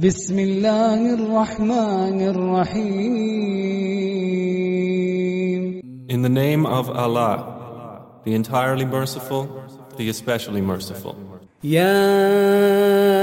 بسم الله الرحمن الرحيم In the name of Allah, the entirely merciful, the especially merciful. يا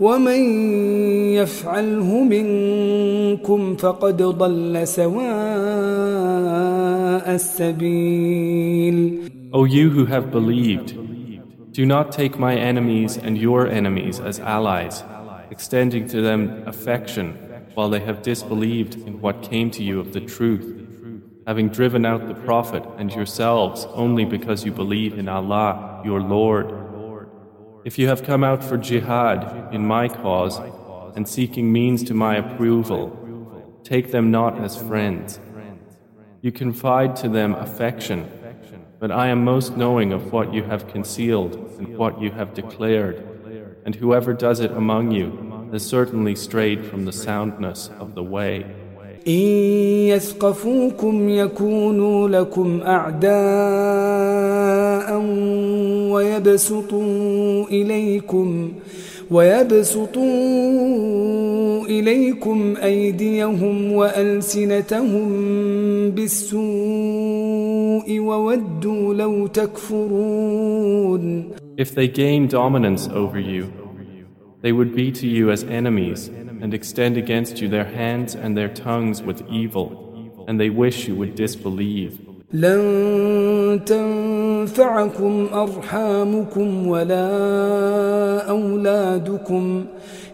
ومن يفعله منكم فقد ضل سواء السبيل O you who have believed, do not take my enemies and your enemies as allies, extending to them affection while they have disbelieved in what came to you of the truth, having driven out the Prophet and yourselves only because you believe in Allah, your Lord. If you have come out for jihad in my cause and seeking means to my approval, take them not as friends. You confide to them affection, but I am most knowing of what you have concealed and what you have declared, and whoever does it among you has certainly strayed from the soundness of the way. إن يثقفوكم يكونوا لكم أعداء ويبسطوا إليكم ويبسطوا إليكم أيديهم وألسنتهم بالسوء وودوا لو تكفرون If they gain dominance over you, they would be to you as enemies and extend against you their hands and their tongues with evil, and they wish you would disbelieve. لن تنفعكم أرحامكم ولا أولادكم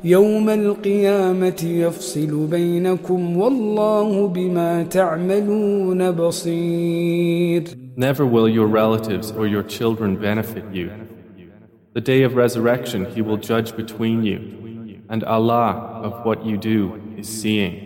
يوم القيامة يفصل بينكم والله بما تعملون بصير Never will your relatives or your children benefit you. The day of resurrection, He will judge between you, and Allah of what you do is seeing.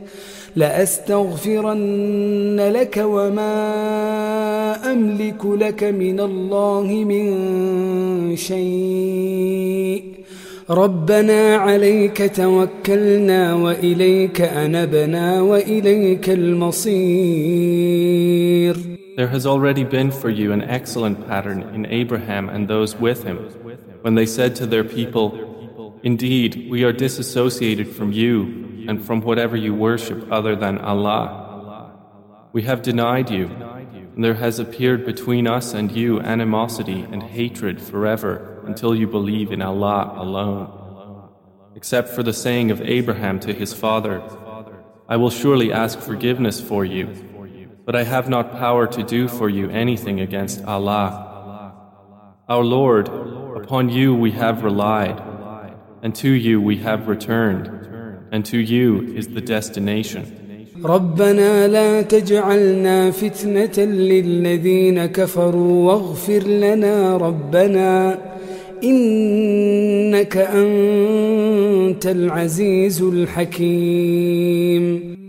لأستغفرن لك وما أملك لك من الله من شيء ربنا عليك توكلنا وإليك أنبنا وإليك المصير There has already been for you an excellent pattern in Abraham and those with him, when they said to their people, Indeed, we are disassociated from you and from whatever you worship other than Allah. We have denied you, and there has appeared between us and you animosity and hatred forever until you believe in Allah alone. Except for the saying of Abraham to his father, I will surely ask forgiveness for you, but I have not power to do for you anything against Allah. Our Lord, upon you we have relied, and to you we have returned, and to you is the destination. ربنا لا تجعلنا فتنة للذين كفروا واغفر لنا ربنا إنك أنت العزيز الحكيم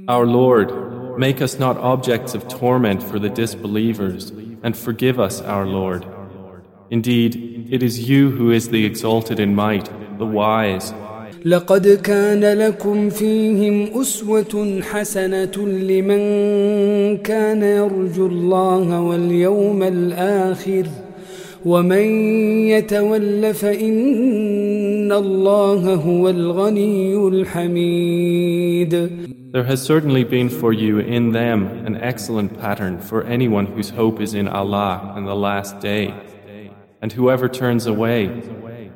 Our Lord, make us not objects of torment for the disbelievers and forgive us, our Lord. Indeed, it is you who is the exalted in might, the wise. لقد كان لكم فيهم أسوة حسنة لمن كان يرجو الله واليوم الآخر ومن يتول فإن الله هو الغني الحميد There has certainly been for you in them an excellent pattern for anyone whose hope is in Allah and the last day. And whoever turns away,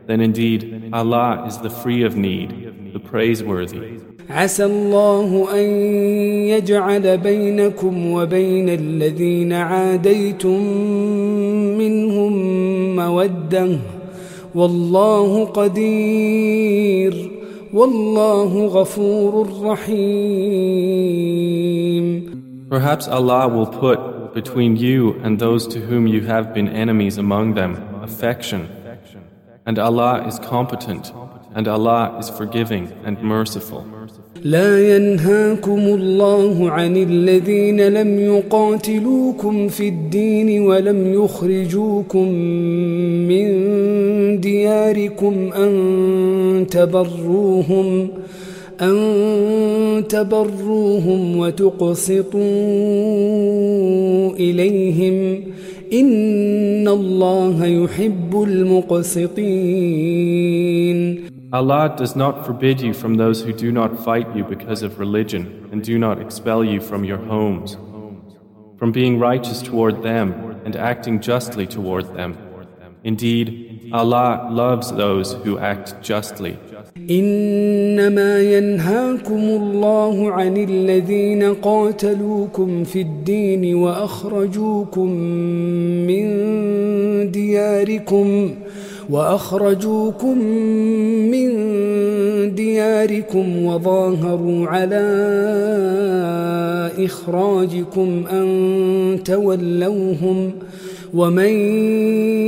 then indeed Allah is the free of need, the praiseworthy. عسى الله أن يجعل بينكم وبين الذين عاديتم منهم مودة والله قدير والله غفور رحيم Perhaps Allah will put between you and those to whom you have been enemies among them affection. And Allah is competent, and Allah is forgiving and merciful. لا ينهاكم الله عن الذين لم يقاتلوكم في الدين ولم يخرجوكم من دياركم أن تبروهم أن تبروهم وتقسطوا إليهم إن الله يحب المقسطين Allah does not forbid you from those who do not fight you because of religion and do not expel you from your homes, from being righteous toward them and acting justly toward them. Indeed, Allah loves those who act justly. إنما ينهاكم الله عن الذين قاتلوكم في الدين وأخرجوكم من دياركم وأخرجوكم من دياركم وظاهروا على إخراجكم أن تولوهم ومن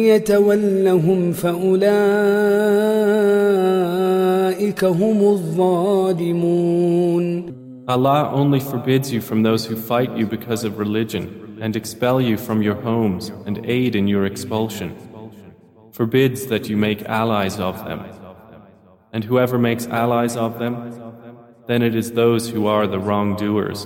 يتولهم فأولئك هم الظالمون Allah only forbids you from those who fight you because of religion and expel you from your homes and aid in your expulsion. Forbids that you make allies of them. And whoever makes allies of them, then it is those who are the wrongdoers.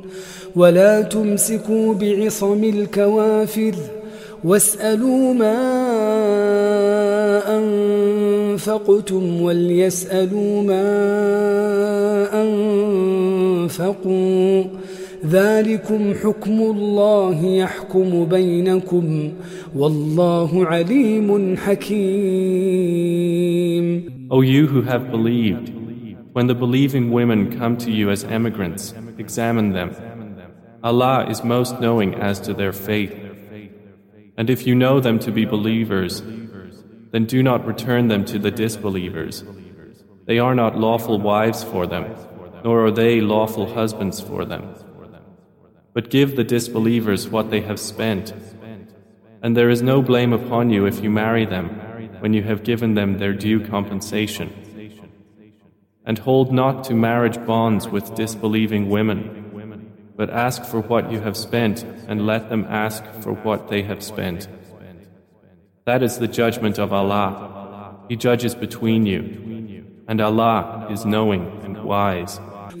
ولا تمسكوا بعصم الكوافر واسألوا ما أنفقتم وليسألوا ما أنفقوا ذلكم حكم الله يحكم بينكم والله عليم حكيم O you who have believed, when the believing women come to you as emigrants, examine them. Allah is most knowing as to their faith. And if you know them to be believers, then do not return them to the disbelievers. They are not lawful wives for them, nor are they lawful husbands for them. But give the disbelievers what they have spent. And there is no blame upon you if you marry them when you have given them their due compensation. And hold not to marriage bonds with disbelieving women but ask for what you have spent and let them ask for what they have spent. That is the judgment of Allah. He judges between you. And Allah is knowing and wise.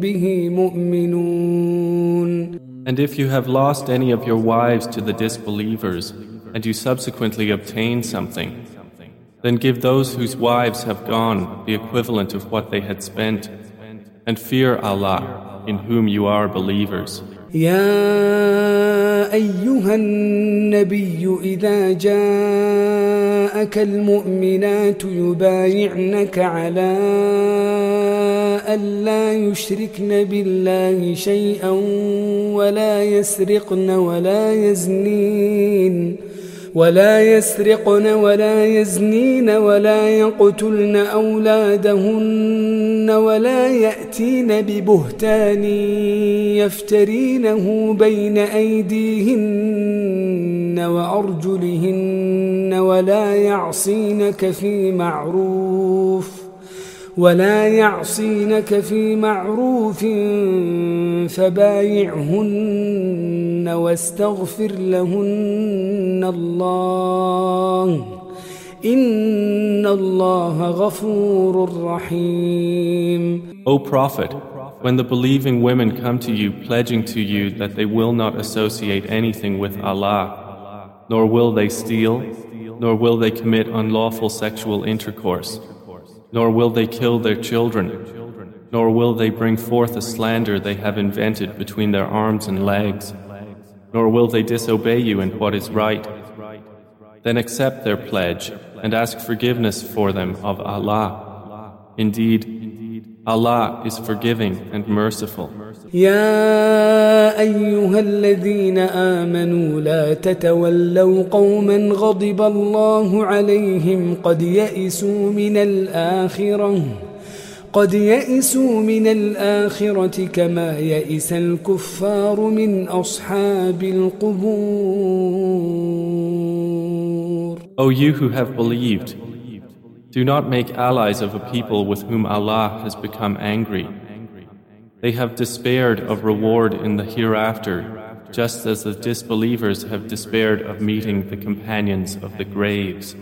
به مؤمنون And if you have lost any of your wives to the disbelievers, and you subsequently obtain something, then give those whose wives have gone the equivalent of what they had spent, and fear Allah, in whom you are believers. يا أيها النبي إذا جاءك المؤمنات يبايعنك على ألا يشركن بالله شيئا ولا يسرقن ولا يزنين ولا يسرقن ولا يزنين ولا يقتلن أولادهن ولا يأتين ببهتان يفترينه بين أيديهن وأرجلهن ولا يعصينك في معروف ولا يعصينك في معروف فبايعهن واستغفر لهن الله إن الله غفور رحيم O Prophet, when the believing women come to you pledging to you that they will not associate anything with Allah, nor will they steal, nor will they commit unlawful sexual intercourse, nor will they kill their children, nor will they bring forth a slander they have invented between their arms and legs, nor will they disobey you in what is right. Then accept their pledge and ask forgiveness for them of Allah. Indeed, Allah is forgiving and merciful. يا أيها الذين آمنوا لا تتولوا قوما غضب الله عليهم قد يئسوا من الآخرة قد يئسوا من الآخرة كما يئس الكفار من أصحاب القبور O you who have believed, do not make allies of a people with whom Allah has become angry. They have despaired of reward in the hereafter, just as the disbelievers have despaired of meeting the companions of the graves.